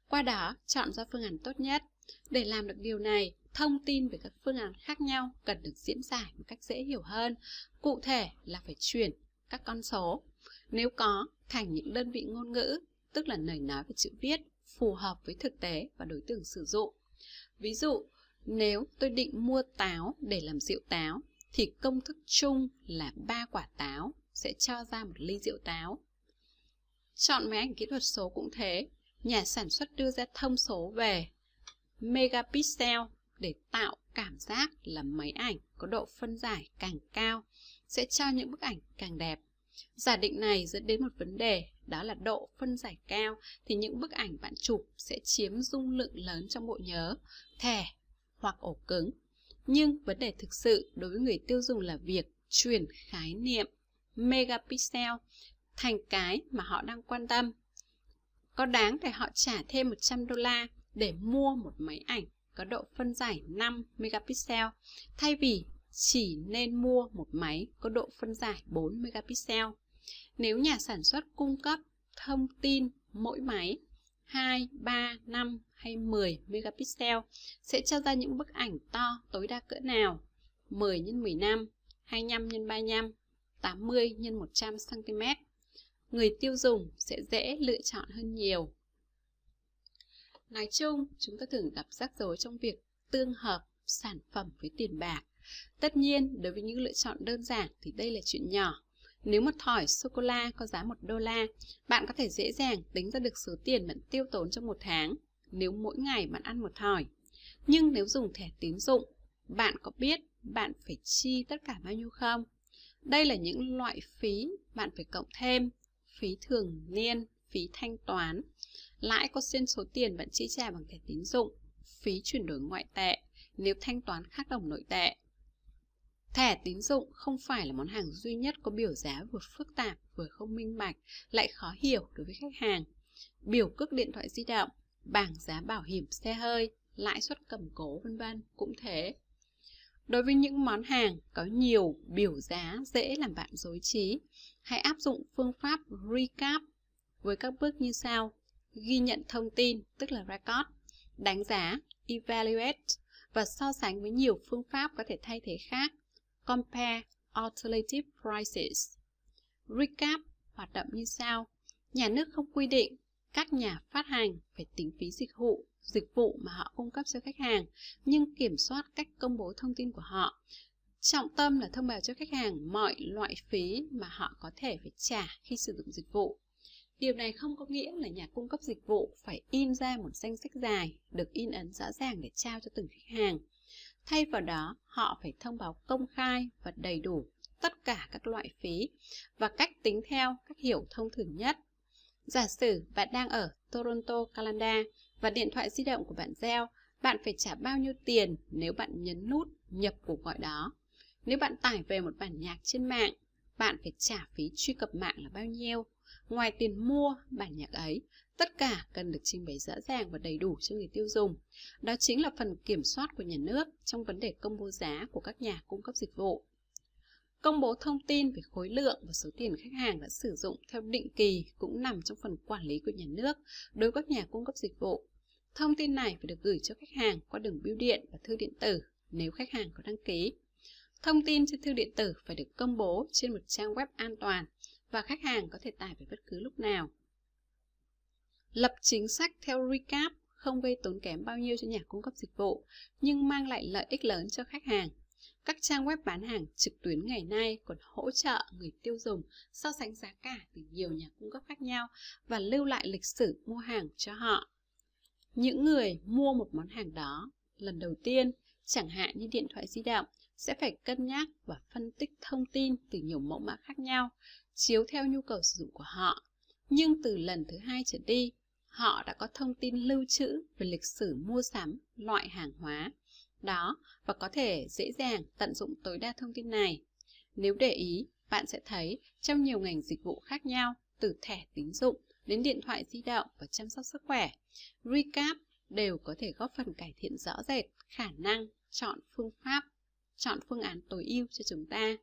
qua đó chọn ra phương án tốt nhất. Để làm được điều này, thông tin về các phương án khác nhau cần được diễn giải một cách dễ hiểu hơn. Cụ thể là phải chuyển các con số, nếu có, thành những đơn vị ngôn ngữ, tức là lời nói và chữ viết, phù hợp với thực tế và đối tượng sử dụng. Ví dụ, nếu tôi định mua táo để làm rượu táo, thì công thức chung là 3 quả táo sẽ cho ra một ly rượu táo. Chọn máy ảnh kỹ thuật số cũng thế, nhà sản xuất đưa ra thông số về megapixel để tạo cảm giác là máy ảnh có độ phân giải càng cao sẽ cho những bức ảnh càng đẹp. Giả định này dẫn đến một vấn đề, đó là độ phân giải cao thì những bức ảnh bạn chụp sẽ chiếm dung lượng lớn trong bộ nhớ, thẻ hoặc ổ cứng. Nhưng vấn đề thực sự đối với người tiêu dùng là việc chuyển khái niệm megapixel thành cái mà họ đang quan tâm. Có đáng để họ trả thêm 100 đô la để mua một máy ảnh có độ phân giải 5 megapixel thay vì chỉ nên mua một máy có độ phân giải 4 megapixel. Nếu nhà sản xuất cung cấp thông tin mỗi máy 2, 3, 5 hay 10 megapixel sẽ cho ra những bức ảnh to tối đa cỡ nào 10 x 15, 25 x 35, 80 x 100 cm. Người tiêu dùng sẽ dễ lựa chọn hơn nhiều. Nói chung, chúng ta thường gặp rắc rối trong việc tương hợp sản phẩm với tiền bạc. Tất nhiên, đối với những lựa chọn đơn giản thì đây là chuyện nhỏ. Nếu một thỏi sô-cô-la có giá 1 đô la, bạn có thể dễ dàng tính ra được số tiền bạn tiêu tốn trong một tháng nếu mỗi ngày bạn ăn một thỏi. Nhưng nếu dùng thẻ tín dụng, bạn có biết bạn phải chi tất cả bao nhiêu không? Đây là những loại phí bạn phải cộng thêm, phí thường niên, phí thanh toán, lãi có trên số tiền bạn chi trả bằng thẻ tín dụng, phí chuyển đổi ngoại tệ nếu thanh toán khác đồng nội tệ. Thẻ tín dụng không phải là món hàng duy nhất có biểu giá vừa phức tạp vừa không minh bạch, lại khó hiểu đối với khách hàng. Biểu cước điện thoại di động, bảng giá bảo hiểm xe hơi, lãi suất cầm cố vân vân cũng thế. Đối với những món hàng có nhiều biểu giá dễ làm bạn dối trí, hãy áp dụng phương pháp recap với các bước như sau. Ghi nhận thông tin, tức là record, đánh giá, evaluate và so sánh với nhiều phương pháp có thể thay thế khác. Compare alternative prices. Recap, hoạt động như sau. Nhà nước không quy định các nhà phát hành phải tính phí dịch vụ dịch vụ mà họ cung cấp cho khách hàng, nhưng kiểm soát cách công bố thông tin của họ trọng tâm là thông báo cho khách hàng mọi loại phí mà họ có thể phải trả khi sử dụng dịch vụ điều này không có nghĩa là nhà cung cấp dịch vụ phải in ra một danh sách dài được in ấn rõ ràng để trao cho từng khách hàng thay vào đó họ phải thông báo công khai và đầy đủ tất cả các loại phí và cách tính theo các hiểu thông thường nhất Giả sử bạn đang ở Toronto, Canada và điện thoại di động của bạn reo, bạn phải trả bao nhiêu tiền nếu bạn nhấn nút nhập cuộc gọi đó. Nếu bạn tải về một bản nhạc trên mạng, bạn phải trả phí truy cập mạng là bao nhiêu? Ngoài tiền mua bản nhạc ấy, tất cả cần được trình bày rõ ràng và đầy đủ cho người tiêu dùng. Đó chính là phần kiểm soát của nhà nước trong vấn đề công bố giá của các nhà cung cấp dịch vụ. Công bố thông tin về khối lượng và số tiền khách hàng đã sử dụng theo định kỳ cũng nằm trong phần quản lý của nhà nước đối với các nhà cung cấp dịch vụ. Thông tin này phải được gửi cho khách hàng qua đường bưu điện và thư điện tử nếu khách hàng có đăng ký. Thông tin trên thư điện tử phải được công bố trên một trang web an toàn và khách hàng có thể tải về bất cứ lúc nào. Lập chính sách theo recap không gây tốn kém bao nhiêu cho nhà cung cấp dịch vụ, nhưng mang lại lợi ích lớn cho khách hàng. Các trang web bán hàng trực tuyến ngày nay còn hỗ trợ người tiêu dùng so sánh giá cả từ nhiều nhà cung cấp khác nhau và lưu lại lịch sử mua hàng cho họ. Những người mua một món hàng đó lần đầu tiên, chẳng hạn như điện thoại di động, sẽ phải cân nhắc và phân tích thông tin từ nhiều mẫu mã khác nhau, chiếu theo nhu cầu sử dụng của họ. Nhưng từ lần thứ hai trở đi, họ đã có thông tin lưu trữ về lịch sử mua sắm loại hàng hóa đó và có thể dễ dàng tận dụng tối đa thông tin này. Nếu để ý, bạn sẽ thấy trong nhiều ngành dịch vụ khác nhau, từ thẻ tín dụng đến điện thoại di động và chăm sóc sức khỏe, recap đều có thể góp phần cải thiện rõ rệt khả năng chọn phương pháp, chọn phương án tối ưu cho chúng ta.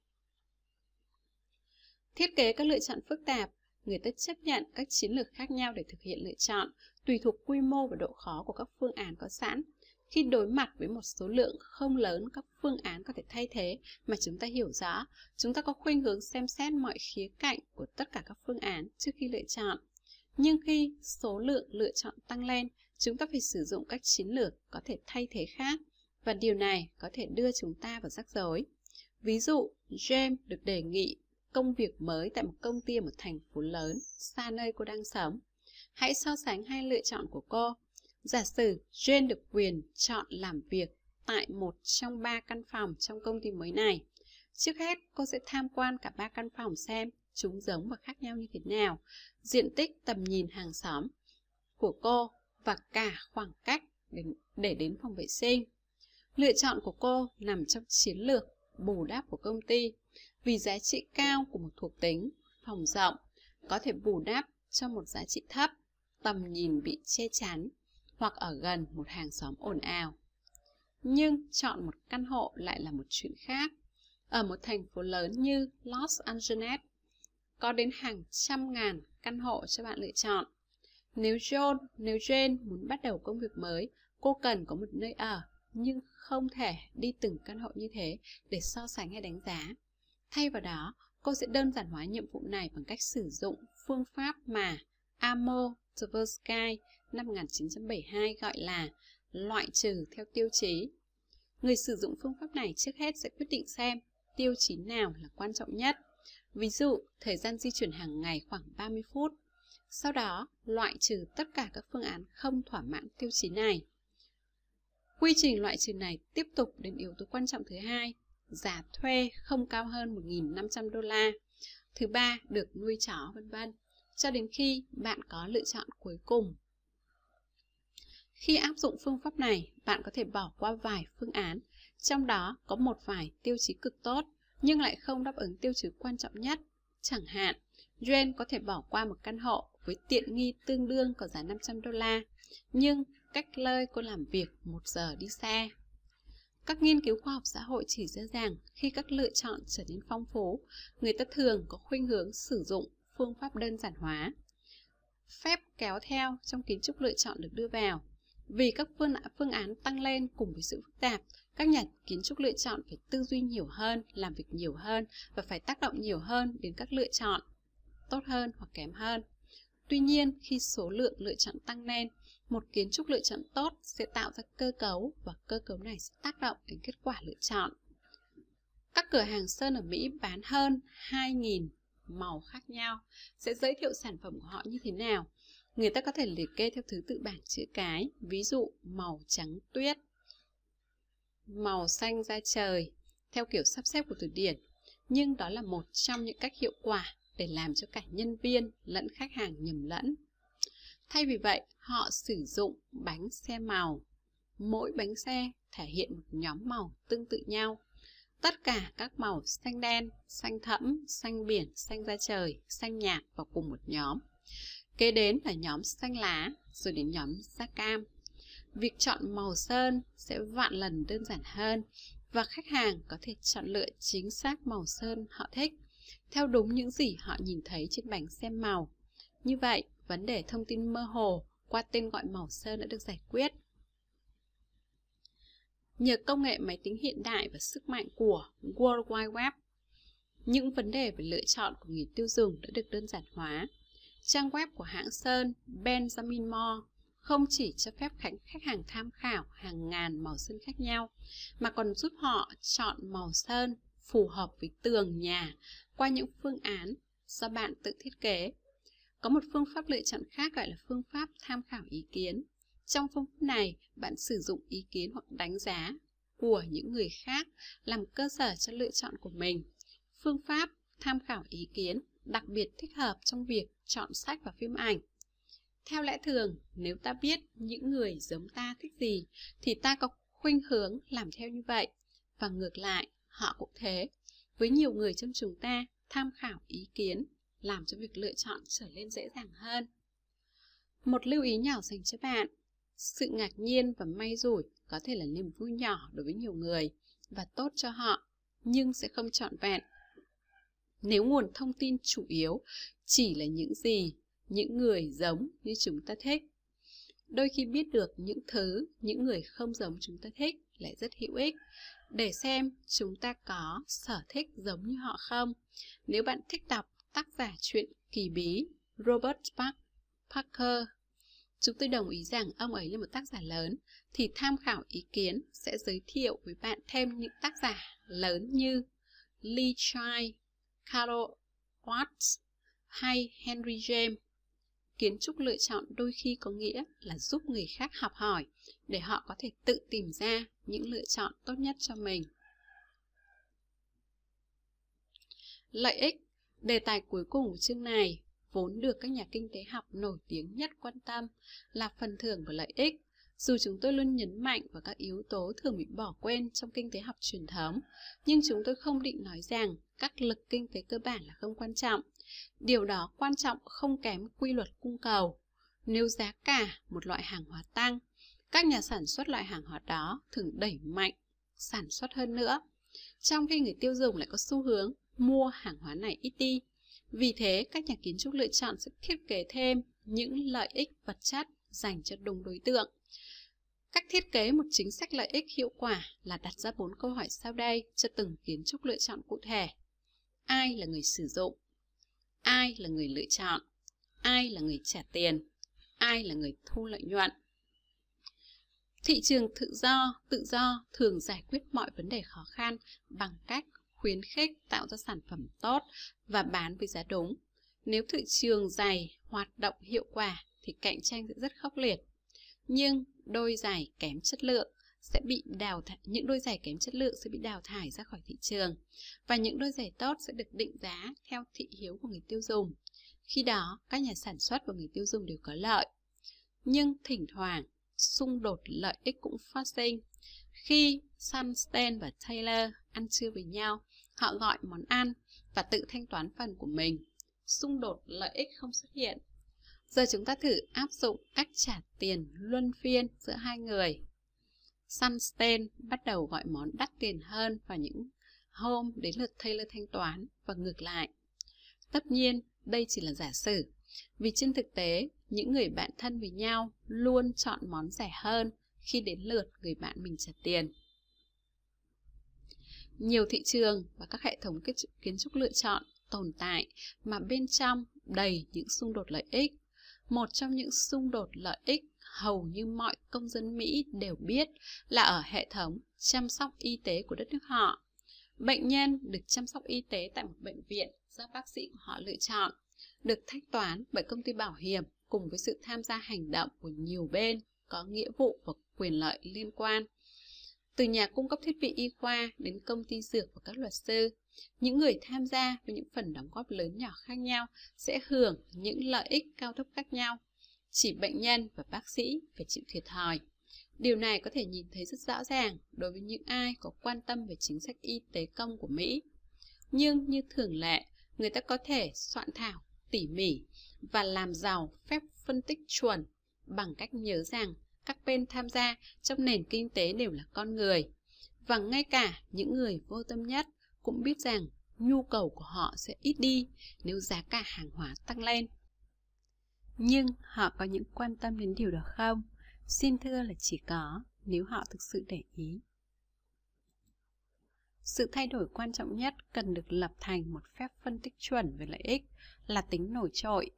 Thiết kế các lựa chọn phức tạp, người ta chấp nhận các chiến lược khác nhau để thực hiện lựa chọn, tùy thuộc quy mô và độ khó của các phương án có sẵn. Khi đối mặt với một số lượng không lớn các phương án có thể thay thế mà chúng ta hiểu rõ, chúng ta có khuynh hướng xem xét mọi khía cạnh của tất cả các phương án trước khi lựa chọn. Nhưng khi số lượng lựa chọn tăng lên, chúng ta phải sử dụng các chiến lược có thể thay thế khác và điều này có thể đưa chúng ta vào rắc rối. Ví dụ, James được đề nghị công việc mới tại một công ty ở một thành phố lớn, xa nơi cô đang sống. Hãy so sánh hai lựa chọn của cô. Giả sử Jane được quyền chọn làm việc tại một trong ba căn phòng trong công ty mới này. Trước hết, cô sẽ tham quan cả ba căn phòng xem chúng giống và khác nhau như thế nào, diện tích tầm nhìn hàng xóm của cô và cả khoảng cách để, đến phòng vệ sinh. Lựa chọn của cô nằm trong chiến lược bù đắp của công ty vì giá trị cao của một thuộc tính, phòng rộng, có thể bù đắp cho một giá trị thấp, tầm nhìn bị che chắn hoặc ở gần một hàng xóm ồn ào. Nhưng chọn một căn hộ lại là một chuyện khác. Ở một thành phố lớn như Los Angeles, có đến hàng trăm ngàn căn hộ cho bạn lựa chọn. Nếu John, nếu Jane muốn bắt đầu công việc mới, cô cần có một nơi ở, nhưng không thể đi từng căn hộ như thế để so sánh hay đánh giá. Thay vào đó, cô sẽ đơn giản hóa nhiệm vụ này bằng cách sử dụng phương pháp mà Amo Tversky năm 1972 gọi là loại trừ theo tiêu chí. Người sử dụng phương pháp này trước hết sẽ quyết định xem tiêu chí nào là quan trọng nhất. Ví dụ, thời gian di chuyển hàng ngày khoảng 30 phút. Sau đó, loại trừ tất cả các phương án không thỏa mãn tiêu chí này. Quy trình loại trừ này tiếp tục đến yếu tố quan trọng thứ hai, giả thuê không cao hơn 1.500 đô la. Thứ ba, được nuôi chó vân vân cho đến khi bạn có lựa chọn cuối cùng. Khi áp dụng phương pháp này, bạn có thể bỏ qua vài phương án, trong đó có một vài tiêu chí cực tốt nhưng lại không đáp ứng tiêu chí quan trọng nhất. Chẳng hạn, Jane có thể bỏ qua một căn hộ với tiện nghi tương đương có giá 500 đô la, nhưng cách nơi cô làm việc một giờ đi xe. Các nghiên cứu khoa học xã hội chỉ ra rằng khi các lựa chọn trở nên phong phú, người ta thường có khuynh hướng sử dụng phương pháp đơn giản hóa. Phép kéo theo trong kiến trúc lựa chọn được đưa vào. Vì các phương, phương án tăng lên cùng với sự phức tạp, các nhà kiến trúc lựa chọn phải tư duy nhiều hơn, làm việc nhiều hơn và phải tác động nhiều hơn đến các lựa chọn tốt hơn hoặc kém hơn. Tuy nhiên, khi số lượng lựa chọn tăng lên, một kiến trúc lựa chọn tốt sẽ tạo ra cơ cấu và cơ cấu này sẽ tác động đến kết quả lựa chọn. Các cửa hàng sơn ở Mỹ bán hơn 2.000 màu khác nhau sẽ giới thiệu sản phẩm của họ như thế nào. Người ta có thể liệt kê theo thứ tự bảng chữ cái, ví dụ màu trắng tuyết, màu xanh da trời, theo kiểu sắp xếp của từ điển. Nhưng đó là một trong những cách hiệu quả để làm cho cả nhân viên lẫn khách hàng nhầm lẫn. Thay vì vậy, họ sử dụng bánh xe màu. Mỗi bánh xe thể hiện một nhóm màu tương tự nhau. tất cả các màu xanh đen, xanh thẫm, xanh biển, xanh da trời, xanh nhạt vào cùng một nhóm. Kế đến là nhóm xanh lá, rồi đến nhóm da cam. Việc chọn màu sơn sẽ vạn lần đơn giản hơn và khách hàng có thể chọn lựa chính xác màu sơn họ thích, theo đúng những gì họ nhìn thấy trên bảng xem màu. Như vậy, vấn đề thông tin mơ hồ qua tên gọi màu sơn đã được giải quyết. Nhờ công nghệ máy tính hiện đại và sức mạnh của World Wide Web, những vấn đề về lựa chọn của người tiêu dùng đã được đơn giản hóa. Trang web của hãng Sơn Benjamin Moore không chỉ cho phép khách hàng tham khảo hàng ngàn màu sơn khác nhau, mà còn giúp họ chọn màu sơn phù hợp với tường nhà qua những phương án do bạn tự thiết kế. Có một phương pháp lựa chọn khác gọi là phương pháp tham khảo ý kiến. Trong phương pháp này, bạn sử dụng ý kiến hoặc đánh giá của những người khác làm cơ sở cho lựa chọn của mình. Phương pháp tham khảo ý kiến đặc biệt thích hợp trong việc chọn sách và phim ảnh. Theo lẽ thường, nếu ta biết những người giống ta thích gì, thì ta có khuynh hướng làm theo như vậy. Và ngược lại, họ cũng thế. Với nhiều người trong chúng ta, tham khảo ý kiến làm cho việc lựa chọn trở nên dễ dàng hơn. Một lưu ý nhỏ dành cho bạn. Sự ngạc nhiên và may rủi có thể là niềm vui nhỏ đối với nhiều người và tốt cho họ, nhưng sẽ không trọn vẹn. Nếu nguồn thông tin chủ yếu chỉ là những gì những người giống như chúng ta thích. Đôi khi biết được những thứ những người không giống chúng ta thích lại rất hữu ích để xem chúng ta có sở thích giống như họ không. Nếu bạn thích đọc tác giả truyện kỳ bí Robert Parker, chúng tôi đồng ý rằng ông ấy là một tác giả lớn, thì tham khảo ý kiến sẽ giới thiệu với bạn thêm những tác giả lớn như Lee Chai, Carol Watts hay Henry James. Kiến trúc lựa chọn đôi khi có nghĩa là giúp người khác học hỏi để họ có thể tự tìm ra những lựa chọn tốt nhất cho mình. Lợi ích Đề tài cuối cùng của chương này vốn được các nhà kinh tế học nổi tiếng nhất quan tâm là phần thưởng và lợi ích. Dù chúng tôi luôn nhấn mạnh vào các yếu tố thường bị bỏ quên trong kinh tế học truyền thống, nhưng chúng tôi không định nói rằng các lực kinh tế cơ bản là không quan trọng. Điều đó quan trọng không kém quy luật cung cầu. Nếu giá cả một loại hàng hóa tăng, các nhà sản xuất loại hàng hóa đó thường đẩy mạnh sản xuất hơn nữa. Trong khi người tiêu dùng lại có xu hướng mua hàng hóa này ít đi. Vì thế, các nhà kiến trúc lựa chọn sẽ thiết kế thêm những lợi ích vật chất dành cho đúng đối tượng. Cách thiết kế một chính sách lợi ích hiệu quả là đặt ra bốn câu hỏi sau đây cho từng kiến trúc lựa chọn cụ thể. Ai là người sử dụng? Ai là người lựa chọn? Ai là người trả tiền? Ai là người thu lợi nhuận? Thị trường tự do, tự do thường giải quyết mọi vấn đề khó khăn bằng cách khuyến khích tạo ra sản phẩm tốt và bán với giá đúng. Nếu thị trường dày hoạt động hiệu quả thì cạnh tranh sẽ rất khốc liệt. Nhưng đôi giày kém chất lượng sẽ bị đào thải, những đôi giày kém chất lượng sẽ bị đào thải ra khỏi thị trường và những đôi giày tốt sẽ được định giá theo thị hiếu của người tiêu dùng. Khi đó, các nhà sản xuất và người tiêu dùng đều có lợi. Nhưng thỉnh thoảng, xung đột lợi ích cũng phát sinh. Khi Sunstein và Taylor ăn trưa với nhau, họ gọi món ăn và tự thanh toán phần của mình. Xung đột lợi ích không xuất hiện. Giờ chúng ta thử áp dụng cách trả tiền luân phiên giữa hai người. Sunstein bắt đầu gọi món đắt tiền hơn vào những hôm đến lượt Taylor thanh toán và ngược lại. Tất nhiên, đây chỉ là giả sử, vì trên thực tế, những người bạn thân với nhau luôn chọn món rẻ hơn khi đến lượt người bạn mình trả tiền. Nhiều thị trường và các hệ thống kiến trúc lựa chọn tồn tại mà bên trong đầy những xung đột lợi ích. Một trong những xung đột lợi ích hầu như mọi công dân Mỹ đều biết là ở hệ thống chăm sóc y tế của đất nước họ. Bệnh nhân được chăm sóc y tế tại một bệnh viện do bác sĩ của họ lựa chọn, được thanh toán bởi công ty bảo hiểm cùng với sự tham gia hành động của nhiều bên có nghĩa vụ và quyền lợi liên quan. Từ nhà cung cấp thiết bị y khoa đến công ty dược và các luật sư, những người tham gia với những phần đóng góp lớn nhỏ khác nhau sẽ hưởng những lợi ích cao thấp khác nhau. Chỉ bệnh nhân và bác sĩ phải chịu thiệt thòi. Điều này có thể nhìn thấy rất rõ ràng đối với những ai có quan tâm về chính sách y tế công của Mỹ. Nhưng như thường lệ, người ta có thể soạn thảo tỉ mỉ và làm giàu phép phân tích chuẩn bằng cách nhớ rằng các bên tham gia trong nền kinh tế đều là con người. Và ngay cả những người vô tâm nhất cũng biết rằng nhu cầu của họ sẽ ít đi nếu giá cả hàng hóa tăng lên. Nhưng họ có những quan tâm đến điều đó không? Xin thưa là chỉ có nếu họ thực sự để ý. Sự thay đổi quan trọng nhất cần được lập thành một phép phân tích chuẩn về lợi ích là tính nổi trội.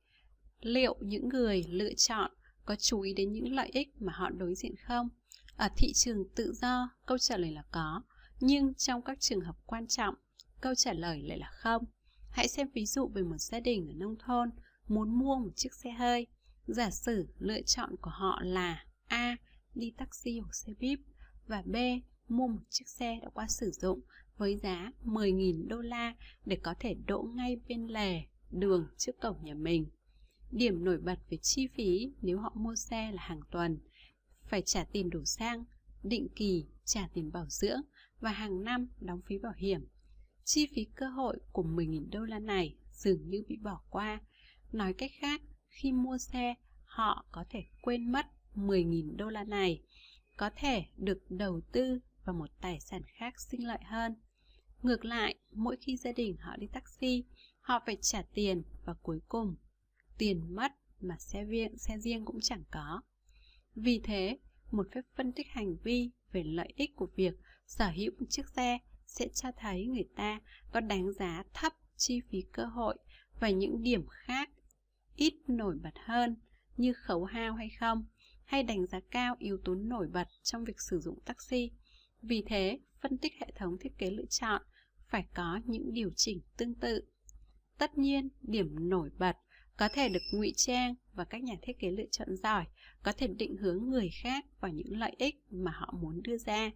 Liệu những người lựa chọn có chú ý đến những lợi ích mà họ đối diện không? Ở thị trường tự do, câu trả lời là có, nhưng trong các trường hợp quan trọng, câu trả lời lại là không. Hãy xem ví dụ về một gia đình ở nông thôn muốn mua một chiếc xe hơi. Giả sử lựa chọn của họ là A. Đi taxi hoặc xe buýt và B. Mua một chiếc xe đã qua sử dụng với giá 10.000 đô la để có thể đỗ ngay bên lề đường trước cổng nhà mình. Điểm nổi bật về chi phí nếu họ mua xe là hàng tuần, phải trả tiền đổ xăng, định kỳ trả tiền bảo dưỡng và hàng năm đóng phí bảo hiểm. Chi phí cơ hội của 10.000 đô la này dường như bị bỏ qua. Nói cách khác, khi mua xe, họ có thể quên mất 10.000 đô la này, có thể được đầu tư vào một tài sản khác sinh lợi hơn. Ngược lại, mỗi khi gia đình họ đi taxi, họ phải trả tiền và cuối cùng tiền mất mà xe riêng, xe riêng cũng chẳng có. Vì thế, một phép phân tích hành vi về lợi ích của việc sở hữu một chiếc xe sẽ cho thấy người ta có đánh giá thấp chi phí cơ hội và những điểm khác ít nổi bật hơn như khấu hao hay không, hay đánh giá cao yếu tố nổi bật trong việc sử dụng taxi. Vì thế, phân tích hệ thống thiết kế lựa chọn phải có những điều chỉnh tương tự. Tất nhiên, điểm nổi bật có thể được ngụy trang và các nhà thiết kế lựa chọn giỏi có thể định hướng người khác vào những lợi ích mà họ muốn đưa ra.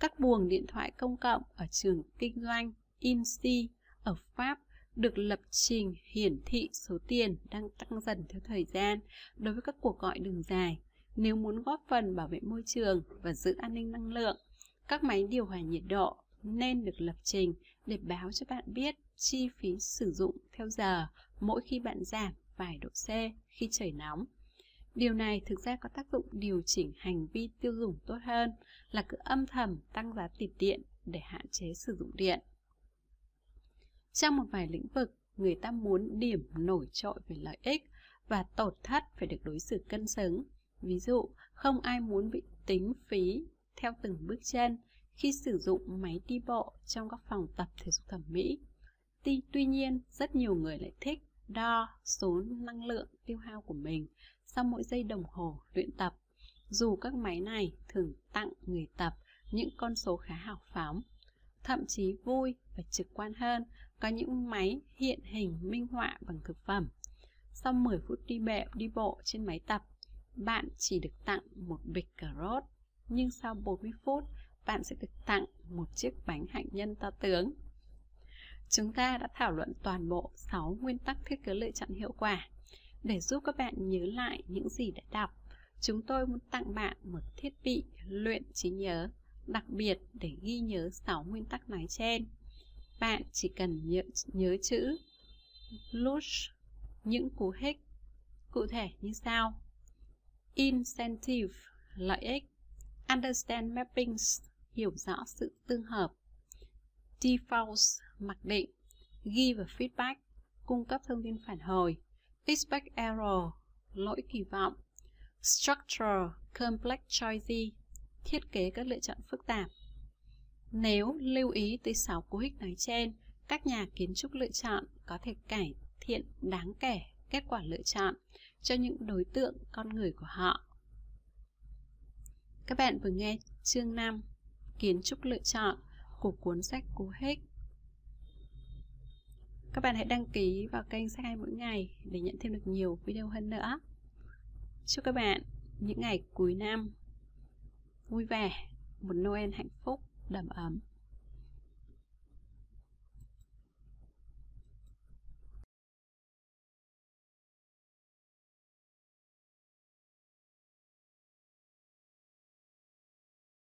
Các buồng điện thoại công cộng ở trường kinh doanh INSEE ở Pháp được lập trình hiển thị số tiền đang tăng dần theo thời gian đối với các cuộc gọi đường dài. Nếu muốn góp phần bảo vệ môi trường và giữ an ninh năng lượng, các máy điều hòa nhiệt độ nên được lập trình để báo cho bạn biết chi phí sử dụng theo giờ mỗi khi bạn giảm vài độ C khi trời nóng. Điều này thực ra có tác dụng điều chỉnh hành vi tiêu dùng tốt hơn là cứ âm thầm tăng giá tiền điện để hạn chế sử dụng điện. Trong một vài lĩnh vực, người ta muốn điểm nổi trội về lợi ích và tổn thất phải được đối xử cân xứng. Ví dụ, không ai muốn bị tính phí theo từng bước chân khi sử dụng máy đi bộ trong các phòng tập thể dục thẩm mỹ. Tuy, tuy nhiên, rất nhiều người lại thích đo số năng lượng tiêu hao của mình sau mỗi giây đồng hồ luyện tập. Dù các máy này thường tặng người tập những con số khá hào phóng, thậm chí vui và trực quan hơn, có những máy hiện hình minh họa bằng thực phẩm. Sau 10 phút đi bẹo đi bộ trên máy tập, bạn chỉ được tặng một bịch cà rốt, nhưng sau 40 phút, bạn sẽ được tặng một chiếc bánh hạnh nhân to tướng. Chúng ta đã thảo luận toàn bộ 6 nguyên tắc thiết kế lựa chọn hiệu quả. Để giúp các bạn nhớ lại những gì đã đọc, chúng tôi muốn tặng bạn một thiết bị luyện trí nhớ đặc biệt để ghi nhớ 6 nguyên tắc nói trên. Bạn chỉ cần nhớ, nhớ chữ LUSH, những cú hích cụ thể như sau. Incentive, lợi ích. Understand mappings, hiểu rõ sự tương hợp. Defaults, mặc định. ghi và feedback, cung cấp thông tin phản hồi. feedback error, lỗi kỳ vọng. Structure, complex choices, thiết kế các lựa chọn phức tạp. Nếu lưu ý tới 6 cú hích nói trên, các nhà kiến trúc lựa chọn có thể cải thiện đáng kể kết quả lựa chọn cho những đối tượng con người của họ. Các bạn vừa nghe chương 5 Kiến trúc lựa chọn của cuốn sách Cú Hích. Các bạn hãy đăng ký vào kênh sách hay mỗi ngày để nhận thêm được nhiều video hơn nữa. Chúc các bạn những ngày cuối năm vui vẻ, một Noel hạnh phúc, đầm ấm.